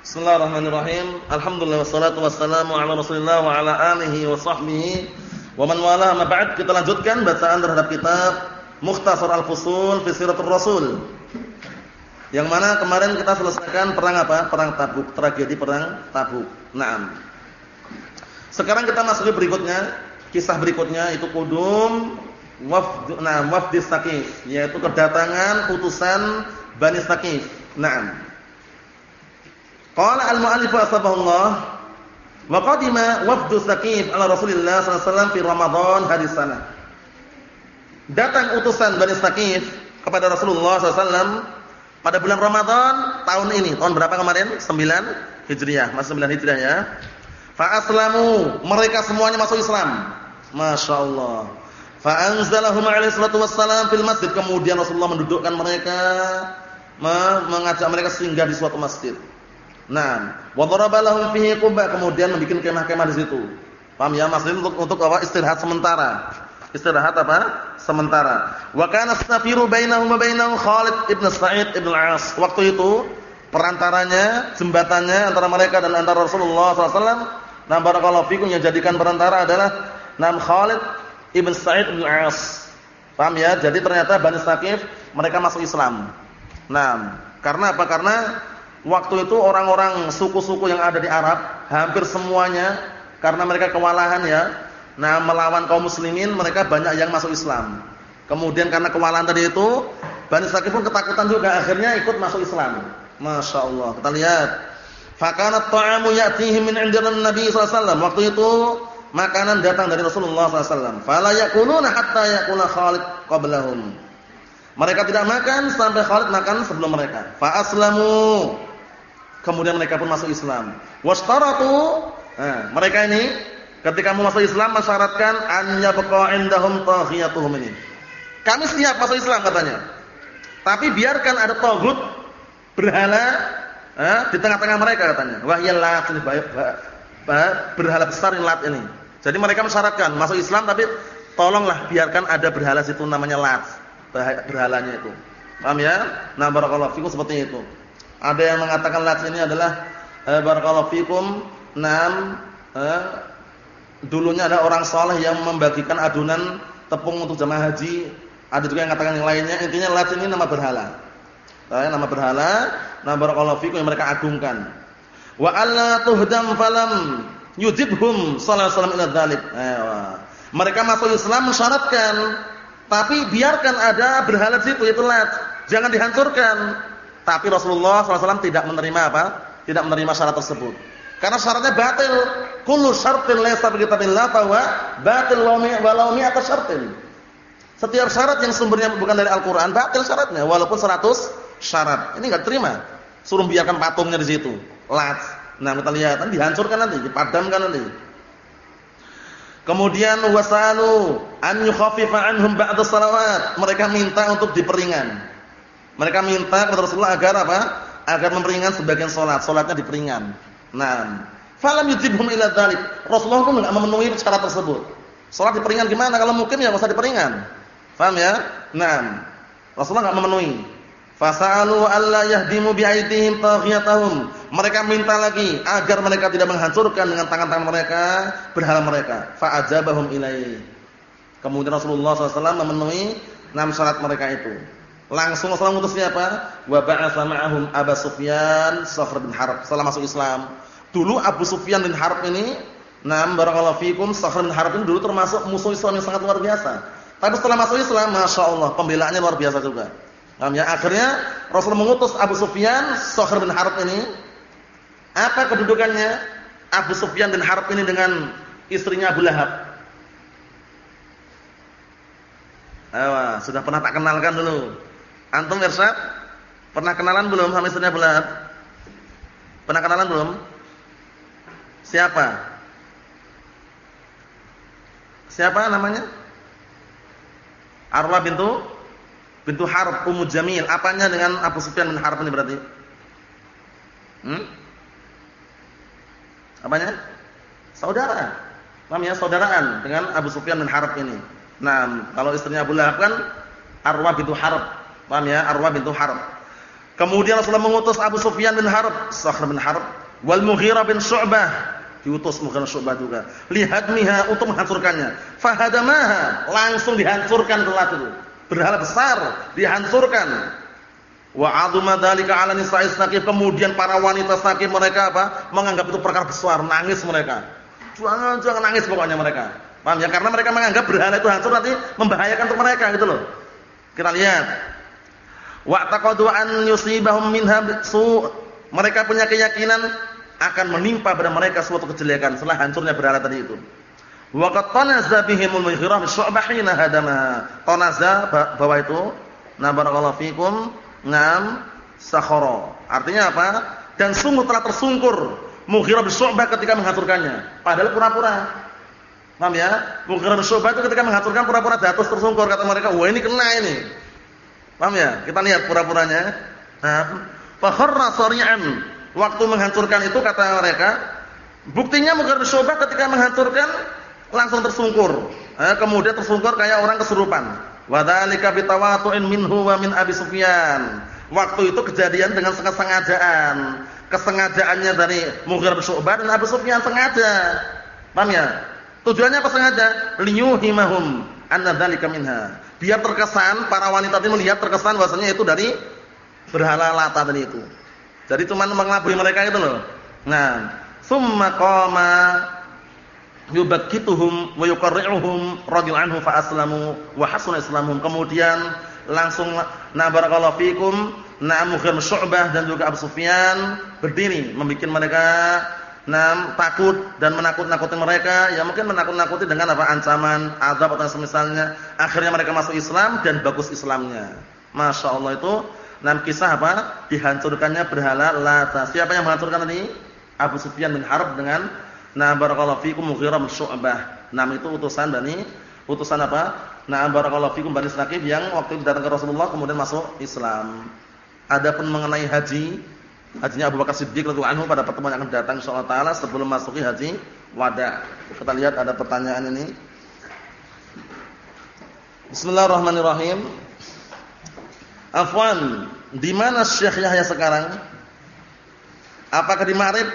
Bismillahirrahmanirrahim. Alhamdulillah wassalatu wassalamu ala Rasulillah wa ala alihi wa sahbihi wa man wala ma ba'd. Kita lanjutkan bacaan terhadap kitab Mukhtasar Al-Fusul fi Siratul Rasul. Yang mana kemarin kita selesaikan perang apa? Perang Tabuk, tragedi perang Tabuk. Naam. Sekarang kita masuk ke berikutnya, kisah berikutnya itu Qudum wafd nah wafd Saqif, yaitu kedatangan utusan Bani Saqif. Naam. Qala al-mu'allif asbahullah wa qadima wafdu Saqif ala Rasulillah sallallahu alaihi wasallam fi Ramadan hadis sana. Datang utusan Bani Saqif kepada Rasulullah SAW pada bulan Ramadan tahun ini. Tahun berapa kemarin? 9 Hijriah. Masih 9 Hijriah ya. Fa aslamu, mereka semuanya masuk Islam. Masya Allah. Fa anzalahum alaihi salatu wassalam fil masjid. Kemudian Rasulullah mendudukkan mereka, mengajak mereka singgah di suatu masjid. Nah, wa daraba fihi quba kemudian membuat kemah-kemah di situ. Paham ya? Maksudnya untuk untuk apa? Istirahat sementara. Istirahat apa? Sementara. Wa kana safiru bainahum wa bainahu Khalid ibn Sa'id ibn al-As. Waktu itu perantaranya, jembatannya antara mereka dan antara Rasulullah SAW. Nah, barakallahu fikum yang jadikan perantara adalah Nam Khalid ibn Sa'id ibn al-As. Paham ya? Jadi ternyata Bani Saqif mereka masuk Islam. Nah, karena apa? Karena Waktu itu orang-orang suku-suku yang ada di Arab hampir semuanya karena mereka kewalahan ya. Nah, melawan kaum muslimin mereka banyak yang masuk Islam. Kemudian karena kewalahan tadi itu, Bani Saqif pun ketakutan juga akhirnya ikut masuk Islam. Masya Allah. Kita lihat. Fakanat ta'amu ya'tihim min 'indina Nabi sallallahu Waktu itu makanan datang dari Rasulullah sallallahu Fala yakuluna hatta yakula Khalid qablahum. Mereka tidak makan sampai Khalid makan sebelum mereka. Fa aslamu. Kemudian mereka pun masuk Islam. Wastaratu, nah, mereka ini ketika mau masuk Islam mensyaratkan an yabqa indahum taghiyatuhum ini. Kami siap masuk Islam katanya. Tapi biarkan ada tagut berhala eh, di tengah-tengah mereka katanya. Wahya lat ini berhala besar ini lat ini. Jadi mereka mensyaratkan masuk Islam tapi tolonglah biarkan ada berhala situ namanya lat. Berhalanya itu. Paham ya? Nah, barakallahu fikum seperti itu. Ada yang mengatakan lat ini adalah eh, barakallahu fikum enam eh, dulunya ada orang saleh yang membagikan adunan tepung untuk jemaah haji. Ada juga yang mengatakan yang lainnya. Intinya lat ini nama berhala. Eh, nama berhala, nama barakallahu fikum yang mereka agungkan. Wa alla tuhdam falam yujibhum sallallahu alaihi wasallam. Eh, mereka masuk Islam mensyaratkan tapi biarkan ada berhala situ itu lat. Jangan dihancurkan. Tapi Rasulullah SAW tidak menerima apa? Tidak menerima syarat tersebut. Karena syaratnya batil. Kullu syartin laysa bi kitabillah fa batil walau mi'ata syartin. Setiap syarat yang sumbernya bukan dari Al-Qur'an batil syaratnya walaupun 100 syarat. Ini enggak terima. Suruh biarkan patungnya di situ. Lat. Nah, kita lihat nanti dihancurkan nanti, dipadamkan nanti. Kemudian wasalu an yukhaffifa anhum ba'da salawat. Mereka minta untuk diperingan. Mereka minta kepada Rasulullah agar apa? Agar memperingan sebagian salat, salatnya diperingan. Nah, falam yujibhum ila dzalik. Rasulullah pun enggak memenuhi syarat tersebut. Salat diperingan gimana? Kalau mungkin ya usah diperingan. Paham ya? Nah, Rasulullah enggak memenuhi. Fasalu alla yahdimu bi'aidihim taghiyatahum. Mereka minta lagi agar mereka tidak menghancurkan dengan tangan-tangan mereka berhala mereka. Fa'ajabahum ilaihi. Kemudian Rasulullah SAW memenuhi enam syarat mereka itu. Langsung Rasulullah mengutus siapa? Wa ba'atsa ma'ahum Abu Sufyan Sakhr bin Harb setelah masuk Islam. Dulu Abu Sufyan bin Harb ini, nam barakallahu fikum, Sakhr bin Harb ini dulu termasuk musuh Islam yang sangat luar biasa. Tapi setelah masuk Islam, Masya Allah, pembelaannya luar biasa juga. Ya, akhirnya Rasulullah mengutus Abu Sufyan Sakhr bin Harb ini. Apa kedudukannya Abu Sufyan bin Harb ini dengan istrinya Abu Lahab? Ayo, sudah pernah tak kenalkan dulu. Antum Irsyad pernah kenalan belum sama istrinya Bulat? Pernah kenalan belum? Siapa? Siapa namanya? Arwa bintu bintu Harb Ummu Jamil. Apanya dengan Abu Sufyan bin Harb ini berarti? Hmm? Apanya? Saudara. Paham ya? Saudaraan dengan Abu Sufyan bin Harb ini. Nah, kalau istrinya Abu Lahab kan Arwa bintu Harb Paham ya? Arwah bintu Harb. Kemudian Rasulullah mengutus Abu Sufyan bin Harb, Sakhr bin Harb, wal Mughirah bin Syu'bah, diutus Mughirah Syu'bah juga. Lihat miha untuk menghancurkannya. Fahadamaha, langsung dihancurkan kelat itu. Berhala besar dihancurkan. Wa aduma dzalika 'ala nisa'i Saqif. Kemudian para wanita Saqif mereka apa? Menganggap itu perkara besar, nangis mereka. Jangan jangan nangis pokoknya mereka. Paham ya? Karena mereka menganggap berhala itu hancur nanti membahayakan untuk mereka gitu loh. Kita lihat wa taqadu an yusibahum minha su mereka punya keyakinan akan menimpa pada mereka suatu kejelekan setelah hancurnya berhala tadi itu. Wa qad tanaza bihimul mihrab syu'bahina hadama. Tanaza bahwa itu na barakallahu fikum. Ngam sakhara. Artinya apa? Dan sungguh telah tersungkur Mughirah bin Syu'bah ketika menghancurkannya. Padahal pura-pura. Paham ya? Mughirah bin Syu'bah itu ketika menghancurkan pura-pura jatuh tersungkur kata mereka wah ini kena ini Paham ya? Kita lihat pura-puranya. Nah, fakharra sari'an. Waktu menghancurkan itu kata mereka, buktinya Mughirah Syu'bah ketika menghancurkan langsung tersungkur. Nah, kemudian tersungkur kayak orang kesurupan. Wa dzalika bitawatu'in minhu wa min Abi Sufyan. Waktu itu kejadian dengan kesengajaan. Kesengajaannya dari Mughirah Syu'bah dan Abu Sufyan sengaja. Paham ya? Tujuannya apa sengaja? Liyuhimahum anna dzalika minha biar terkesan para wanita tadi melihat terkesan bahwasanya itu dari berhala Lata tadi itu. Jadi cuma mengelabui mereka itu loh. Nah, summa qama yubakkituhum wa yuqarri'uhum radhiyallahu anhu fa aslamu wa hasuna islamuhum. Kemudian langsung na barakallahu fikum na Mughir Syu'bah dan juga Abu Sufyan berdiri membuat mereka Nah, takut dan menakut-nakuti mereka, ya mungkin menakut-nakuti dengan apa ancaman, azab atau semisalnya. Akhirnya mereka masuk Islam dan bagus Islamnya. Masya Allah itu nah kisah apa? Dihancurkannya berhala Lata. Siapa yang menghancurkan tadi? Abu Sufyan bin Harb dengan Nah barakallahu fikum Mughirah bin Syu'bah. Nam itu utusan Bani utusan apa? Nah barakallahu fikum Bani Saqif yang waktu itu datang ke Rasulullah kemudian masuk Islam. Adapun mengenai haji hajinya Abu Bakar Siddiq radhiyallahu anhu pada pertemuan yang akan datang insyaallah taala sebelum masuki haji wada. Kita lihat ada pertanyaan ini. Bismillahirrahmanirrahim. Afwan, di mana Syekh Yahya sekarang? Apakah di Ma'rib?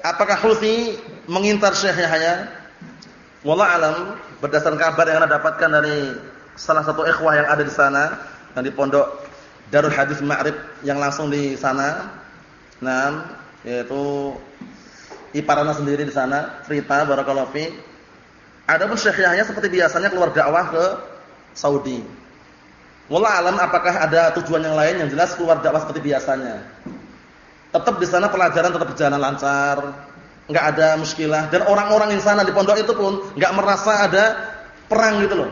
Apakah Houthi mengintar Syekh Yahya? Wallah alam, berdasarkan kabar yang Anda dapatkan dari salah satu ikhwah yang ada di sana, yang di pondok Darul Hadis Ma'rib yang langsung di sana. Nah, yaitu Iparana sendiri di sana, cerita barakallahu fi. Adapun Syekh Yahya seperti biasanya keluar dakwah ke Saudi. Wallah alam apakah ada tujuan yang lain yang jelas keluar dakwah seperti biasanya. Tetap di sana pelajaran tetap berjalan lancar, enggak ada muskilah dan orang-orang di sana di pondok itu pun enggak merasa ada perang gitu loh.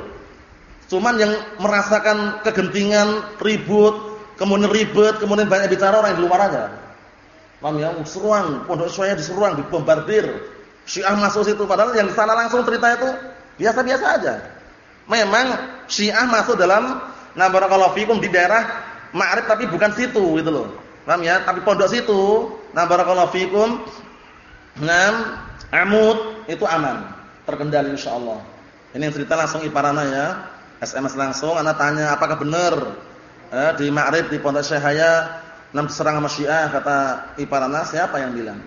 Cuman yang merasakan kegentingan, ribut, kemudian ribet, kemudian banyak bicara orang di luar aja. Paham ya? Seruang, pondok saya diseruang, dibombardir. Syiah masuk situ padahal yang di sana langsung cerita itu biasa-biasa aja. Memang Syiah masuk dalam nah barakallahu di daerah Ma'rib tapi bukan situ gitu loh. Paham ya? Tapi pondok situ, nah barakallahu fikum Nah, Amud itu aman, terkendali insyaallah. Ini yang cerita langsung Iparana ya. SMS langsung anak tanya apakah benar eh, di Ma'rib di Pondok Syahaya nam serang sama Syiah kata Iparana siapa yang bilang?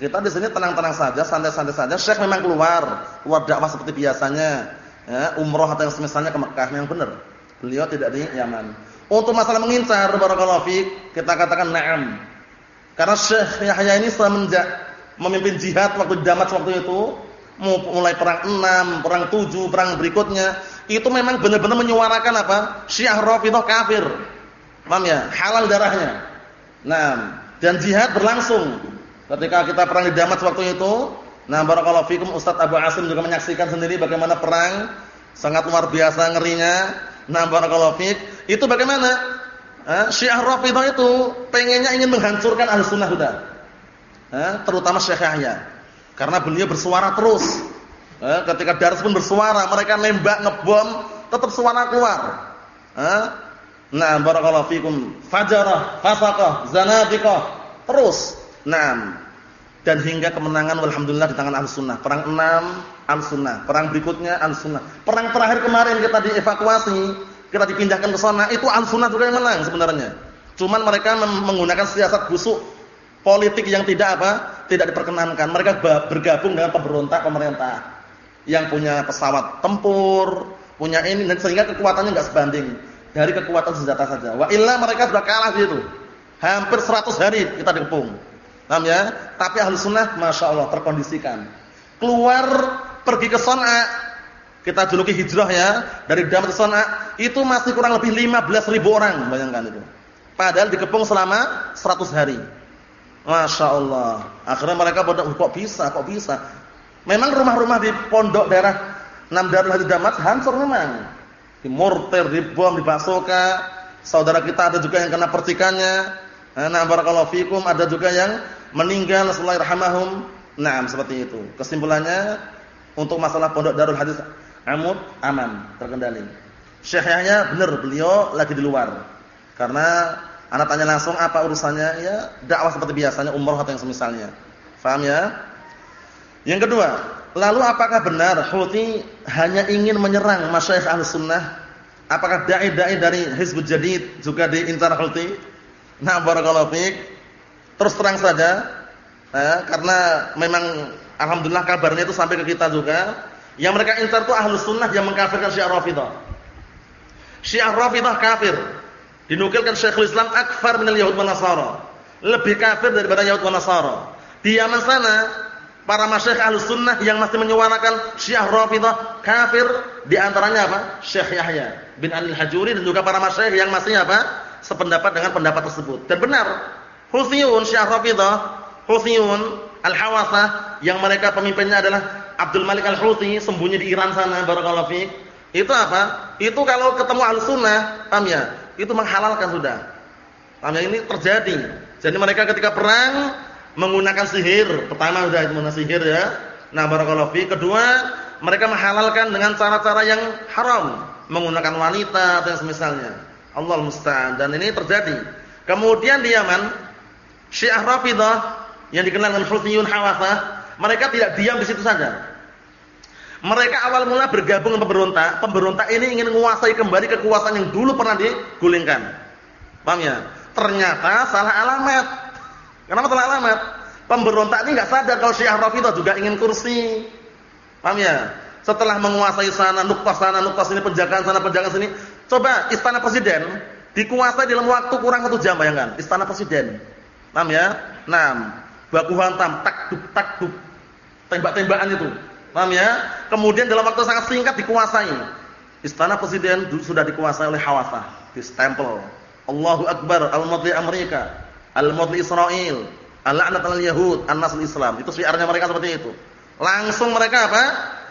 Kita di sini tenang-tenang saja, santai-santai saja. Syekh memang keluar, keluar dakwah seperti biasanya. Ya, umroh atau yang semisalnya ke Mekah yang benar. Beliau tidak di Yaman. Untuk masalah mengincar barakallahu fiik, kita katakan na'am. Karena Syekh Yahya ini semenjak memimpin jihad waktu Damat waktu itu, mulai perang 6, perang 7, perang berikutnya, itu memang benar-benar menyuarakan apa? Syiah Rafidhah kafir. Paham ya? Halal darahnya. Nah, dan jihad berlangsung. Ketika kita perang di Damas waktu itu, nah barakallahu fikum Ustaz Abu Asim juga menyaksikan sendiri bagaimana perang sangat luar biasa ngerinya. Nah barakallahu fik, itu bagaimana? Eh, Syiah Rafidhah itu pengennya ingin menghancurkan Ahlussunnah sudah. Eh, terutama Syekh Yahya. Karena beliau bersuara terus Eh, ketika Dars pun bersuara, mereka nembak, ngebom, tetap suara keluar. Eh? Nah, barakallahu fikum. Fajarah, fasaqah, zanadiqah. Terus. Nah, dan hingga kemenangan alhamdulillah di tangan Ahlussunnah. Perang 6 Ahlussunnah, perang berikutnya Ahlussunnah. Perang terakhir kemarin kita dievakuasi, kita dipindahkan ke sana, itu Ahlussunnah juga yang menang sebenarnya. Cuman mereka menggunakan siasat busuk politik yang tidak apa? Tidak diperkenankan. Mereka bergabung dengan pemberontak pemerintah yang punya pesawat tempur, punya ini dan sehingga kekuatannya enggak sebanding dari kekuatan senjata saja. Wa illa mereka sudah kalah gitu. Hampir 100 hari kita dikepung. Paham ya? Tapi ahli sunnah Masya Allah terkondisikan. Keluar pergi ke Son'a. Kita juluki hijrah ya. Dari Damat ke Son'a. Itu masih kurang lebih 15 ribu orang. Bayangkan itu. Padahal dikepung selama 100 hari. Masya Allah. Akhirnya mereka pada, kok bisa, kok bisa. Memang rumah-rumah di pondok daerah Nam Darul Hadid Damat hancur memang. Di mortir, dibom, dibasoka. Saudara kita ada juga yang kena percikannya. Nah, barakallahu fikum ada juga yang meninggal rahmahum. Nah, seperti itu. Kesimpulannya untuk masalah pondok Darul Hadis Amud aman, terkendali. Syekhnya benar beliau lagi di luar. Karena Anak tanya langsung apa urusannya? Ya, dakwah seperti biasanya, umroh atau yang semisalnya. Faham ya? Yang kedua, lalu apakah benar Houthi hanya ingin menyerang masyayikh Ahlussunnah? Apakah dai-dai dari Hizbut Jadid juga diincar Houthi? Nah, barakallahu fiik. Terus terang saja, ya, karena memang alhamdulillah kabarnya itu sampai ke kita juga. Yang mereka incar itu Ahlussunnah yang mengkafirkan Syiah Rafidhah. Syiah Rafidhah kafir. Dinukilkan Syekhul Islam akfar minal Yahud wa Nasara. Lebih kafir daripada Yahud wa Nasara. Di Yaman sana, para masyayikh Ahlus Sunnah yang masih menyuarakan Syiah Rafidhah kafir di antaranya apa? Syekh Yahya bin Anil Hajuri dan juga para masyayikh yang masih apa? sependapat dengan pendapat tersebut. Dan benar, Huthiyun Syiah Rafidhah, Huthiyun Al-Hawasah yang mereka pemimpinnya adalah Abdul Malik Al-Houthi sembunyi di Iran sana barakallahu fiik. Itu apa? Itu kalau ketemu Ahlus Sunnah, paham ya? Itu menghalalkan sudah. Paham? Ini terjadi. Jadi mereka ketika perang menggunakan sihir. Pertama sudah itu menggunakan sihir ya. Nah, barakallahu. Kedua, mereka menghalalkan dengan cara-cara yang haram, menggunakan wanita yang semisalnya. Allah musta'an. Dan ini terjadi. Kemudian di Yaman, Syiah Rafidhah yang dikenal dengan Hutiyun Hawasah, mereka tidak diam di situ saja. Mereka awal mula bergabung dengan pemberontak. Pemberontak ini ingin menguasai kembali kekuasaan yang dulu pernah digulingkan. Paham ya? Ternyata salah alamat. Kenapa salah alamat? Pemberontak ini nggak sadar kalau Syiah Rafidhah juga ingin kursi. Paham ya? Setelah menguasai sana, nukta sana, nukta sini, penjagaan sana, penjagaan sini. Coba istana presiden dikuasai dalam waktu kurang satu jam bayangkan. Istana presiden. Paham ya? Nah, baku hantam, tak duk tak duk. Tembak-tembakan itu Paham ya? Kemudian dalam waktu sangat singkat dikuasai. Istana presiden sudah dikuasai oleh Hawasah, di stempel. Allahu Akbar, Al-Madli Amerika, Al-Madli Israel, Al-La'nat al-Yahud, An-Nasr Islam. Itu syiarnya mereka seperti itu. Langsung mereka apa?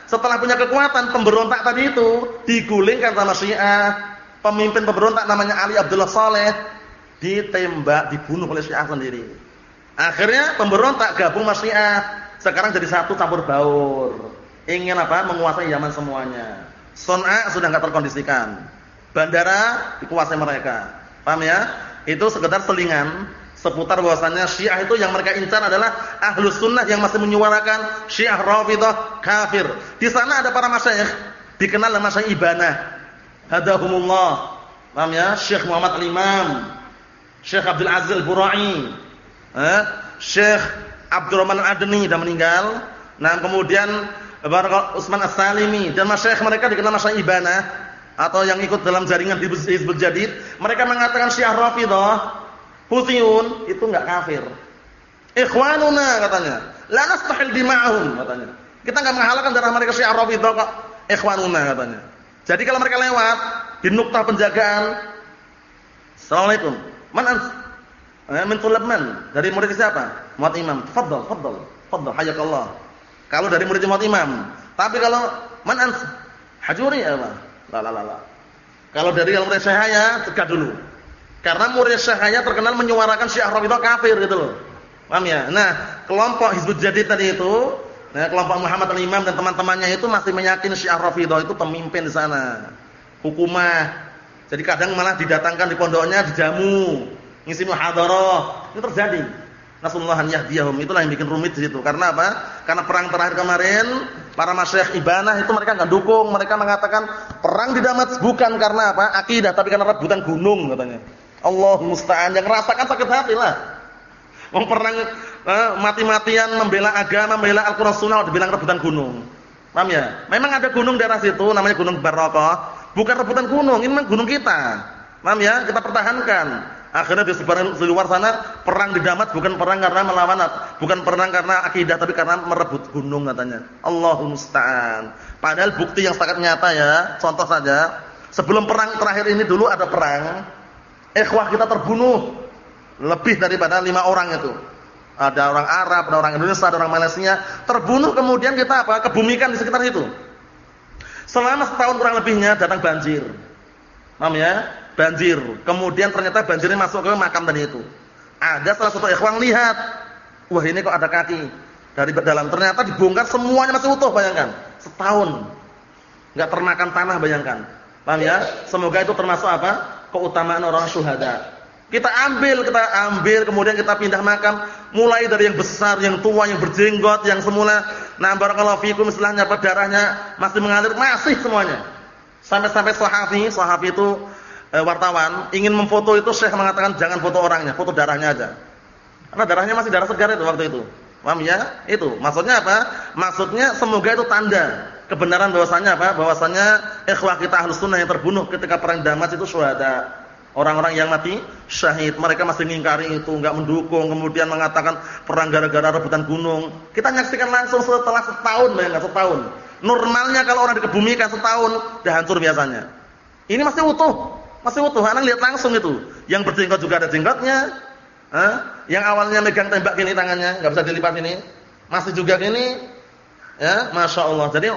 Setelah punya kekuatan, pemberontak tadi itu digulingkan sama Syiah. Pemimpin pemberontak namanya Ali Abdullah Saleh ditembak, dibunuh oleh Syiah sendiri. Akhirnya pemberontak gabung sama Syiah sekarang jadi satu campur baur. Ingin apa? Menguasai Yaman semuanya. Son'a sudah enggak terkondisikan. Bandara dikuasai mereka. Paham ya? Itu sekedar selingan seputar bahwasanya Syiah itu yang mereka incar adalah Ahlus Sunnah yang masih menyuarakan Syiah Rafidhah kafir. Di sana ada para masyayikh dikenal dengan masyayikh Ibanah. Hadahumullah. Paham ya? Syekh Muhammad Al-Imam, Syekh Abdul Aziz Al-Burai, eh? Syekh Abdurrahman Al-Adni sudah meninggal. Nah, kemudian Barak Utsman As-Salimi dan masyayikh mereka dikenal masyayikh Ibana atau yang ikut dalam jaringan Hizbul Jadid, mereka mengatakan Syiah Rafidhah, Huthiun itu enggak kafir. Ikhwanuna katanya. La nastahil dima'ahum katanya. Kita enggak menghalalkan darah mereka Syiah Rafidhah kok. Ikhwanuna katanya. Jadi kalau mereka lewat di nukta penjagaan Assalamualaikum. Man Eh, min tulabman dari murid siapa? Muhammad Imam. Tafadhal, tafadhal. Tafadhal, hayakallah. Kalau dari murid Muhammad Imam. Tapi kalau man ans? Hajuri ya, La la la la. Kalau dari yang murid Syekhnya cegah dulu. Karena murid Syekhnya terkenal menyuarakan Syiah Rafidhah kafir gitu loh. Paham ya? Nah, kelompok Hizbut Jadid tadi itu, nah kelompok Muhammad Al-Imam dan teman-temannya itu masih meyakini Syiah Rafidhah itu pemimpin di sana. Hukumah. Jadi kadang malah didatangkan di pondoknya dijamu ngisi muhadharah. Itu terjadi. Nasallahu yahdiyahum. Itulah yang bikin rumit di situ. Karena apa? Karena perang terakhir kemarin para masyayikh Ibanah itu mereka enggak dukung. Mereka mengatakan perang di Damas bukan karena apa? Akidah, tapi karena rebutan gunung katanya. Allah musta'an yang rasakan sakit hati lah. Wong perang eh, mati-matian membela agama, membela Al-Qur'an Sunnah dibilang rebutan gunung. Paham ya? Memang ada gunung daerah situ namanya Gunung Barokah, bukan rebutan gunung, ini memang gunung kita. Paham ya? Kita pertahankan. Akhirnya di sebaran di luar sana perang di Damat bukan perang karena melawan bukan perang karena akidah tapi karena merebut gunung katanya. Allahu musta'an. Padahal bukti yang sangat nyata ya, contoh saja, sebelum perang terakhir ini dulu ada perang, ikhwah kita terbunuh lebih daripada lima orang itu. Ada orang Arab, ada orang Indonesia, ada orang Malaysia, terbunuh kemudian kita apa? kebumikan di sekitar itu. Selama setahun kurang lebihnya datang banjir. Paham ya? Banjir. Kemudian ternyata banjirnya masuk ke makam tadi itu. Ada salah satu ikhwan lihat, wah ini kok ada kaki dari dalam. Ternyata dibongkar semuanya masih utuh, bayangkan. Setahun. Enggak termakan tanah, bayangkan. Paham ya? Semoga itu termasuk apa? Keutamaan orang syuhada. Kita ambil, kita ambil, kemudian kita pindah makam, mulai dari yang besar, yang tua, yang berjenggot, yang semula nah barakallahu fikum istilahnya darahnya masih mengalir, masih semuanya. Sampai-sampai sahabi, sahabi itu e, wartawan ingin memfoto itu Syekh mengatakan jangan foto orangnya, foto darahnya aja. Karena darahnya masih darah segar itu waktu itu. Paham ya? Itu. Maksudnya apa? Maksudnya semoga itu tanda kebenaran bahwasanya apa? Bahwasanya ikhwah kita Ahlus Sunnah yang terbunuh ketika perang Damas itu syuhada. Orang-orang yang mati syahid, mereka masih mengingkari itu, enggak mendukung, kemudian mengatakan perang gara-gara rebutan gunung. Kita nyaksikan langsung setelah setahun, bayangkan setahun. Normalnya kalau orang dikebumikan setahun, udah hancur biasanya. Ini masih utuh, masih utuh. Anak lihat langsung itu. Yang berjenggot juga ada jenggotnya. Hah? Yang awalnya megang tembak gini tangannya, nggak bisa dilipat ini. Masih juga gini. Ya, masya Allah. Jadi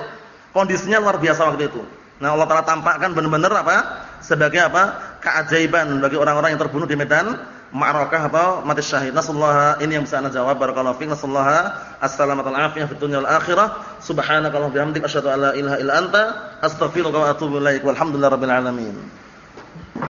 kondisinya luar biasa waktu itu. Nah Allah Taala tampakkan benar-benar apa? Sebagai apa? Keajaiban bagi orang-orang yang terbunuh di medan ma'rakah atau mati syahid. Nasallahu ini yang bisa anda jawab. Barakallahu fiik. Nasallahu assalamatu wal afiyah fid dunya wal akhirah. Subhanakallahumma bihamdika asyhadu an la ilaha illa anta astaghfiruka wa atubu ilaik. Walhamdulillahirabbil alamin.